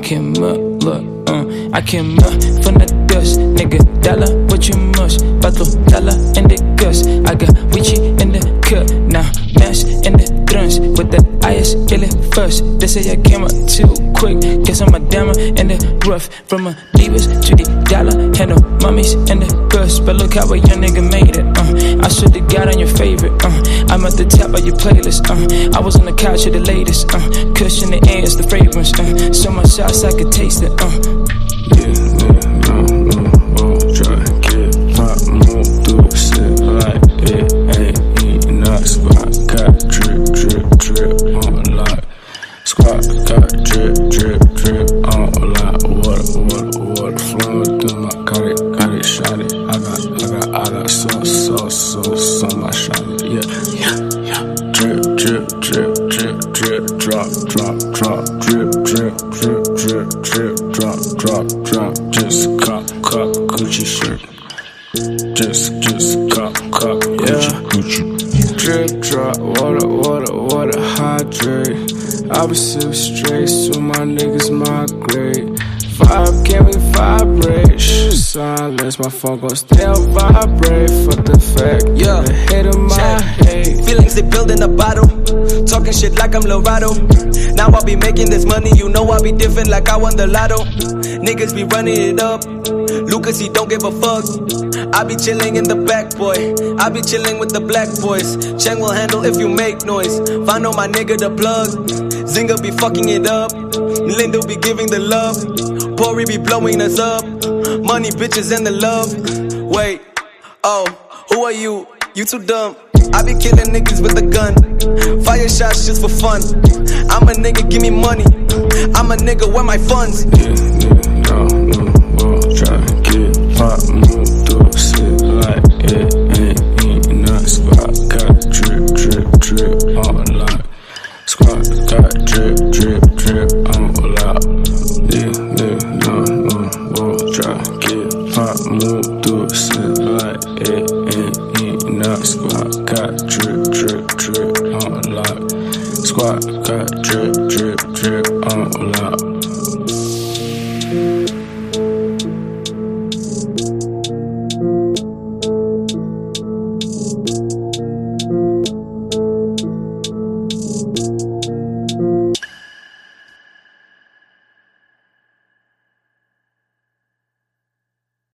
came up, look, uh, I came up from the dust, nigga. Dollar, what you must, battle dollar in the guts. I got Wichi in the cut, now nah, mash in the drums with the IS illy first. They say I came up too quick, guess I'm a dammer in the rough. From a divas to the dollar, handle mummies in the bus, but look how a young nigga made it. Your playlist. Uh, I was on the couch with the latest. Uh, cushion the air is the fragrance. Uh, so much sauce I could taste it. Uh. Yeah, pop, like it ain't. Squad got drip, drip, drip on. Squad got drip, drip, drip on. Water, water, water flowing through my. I got, I got, I got sauce, sauce, sauce on my shot it. Yeah. Drop, drop, drop, drip, drip, drip, drip, drip, drop, drop, drop. Just cop, cop, Gucci shirt. Just, just cop, cop, Gucci, Gucci. Drip, drop, water, water, water, hydrate. I be sipping straight, so my niggas migrate. Vibe, can we vibrate? Shh, silence, my phone gon' still vibrate. Fuck the fact, Yeah. the hate of my Check. hate. Feelings they build in a bottle. Talking shit like I'm Lorado. Now I be making this money, you know I be different like I won the lotto. Niggas be running it up. Lucas, he don't give a fuck. I be chilling in the back, boy. I be chilling with the black boys. Cheng will handle if you make noise. Find out my nigga the plug. Zinga be fucking it up. Lindo be giving the love. Pori be blowing us up. Money, bitches, and the love. Wait, oh, who are you? You too dumb. I be killing niggas with a gun. Fire shots just for fun. I'm a nigga, give me money. I'm a nigga, where my funds? Yeah, nigga, no, no, won't try to get pop, move through shit like it ain't eating up. Squad got drip, drip, drip on lock. Squad got drip, drip, drip on lock. Yeah, nigga, no, no, won't try to get pop, move through shit like it ain't eating up. Squad got drip, drip, drip on lock. Squat got drip, drip, drip on lock.